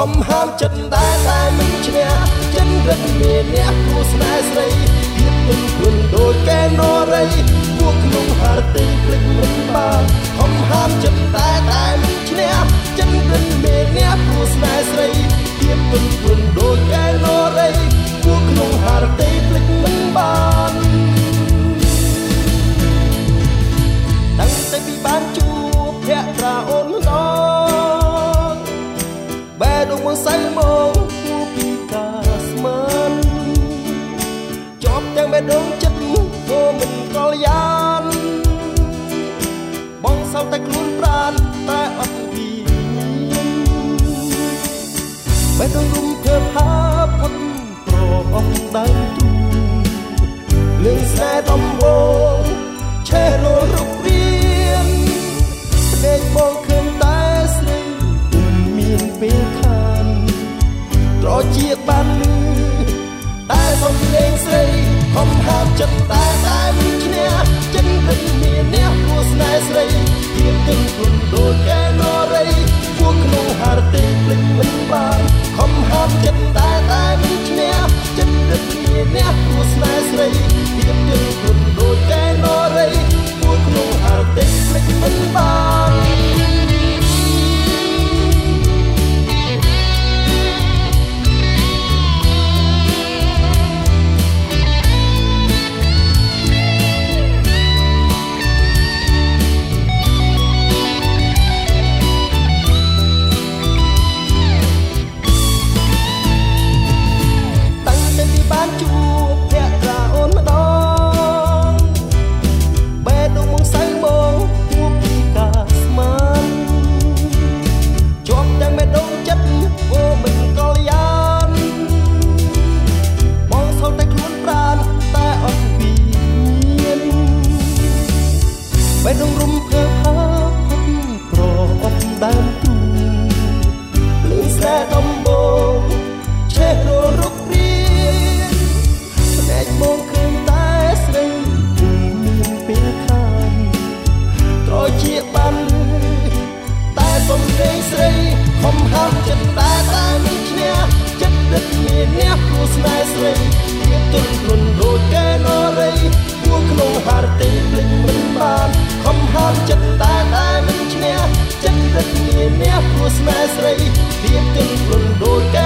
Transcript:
ហំហើមចិត្តដែរតែមិនឈ្នះចិត្តរឹកមានអ្នកគូស្នេហ៍ស្រីភាពទន់ខ្លួនដូចកែនរីពួកក្នុងហារទីភ្លេចមិនបាន សៅមកគូពីកាស្មានជាប់ទាំងបេះដូងចិត្តក៏មិនកលយ៉ា ចិត្តតែតែមិនឈ្នះចិត្តពេញមានអ្នកគួរស្នេហ៍ស្រីទៀតទិញខ្លួនដូចកែនរីពួកក្នុងហារទេភ្លេចមិនបានខំហាមចិត្ត បេះដូងរំភើបហើយ ស្នេហ៍ស្រីភាពទន់ភ្លន់ដូចតែ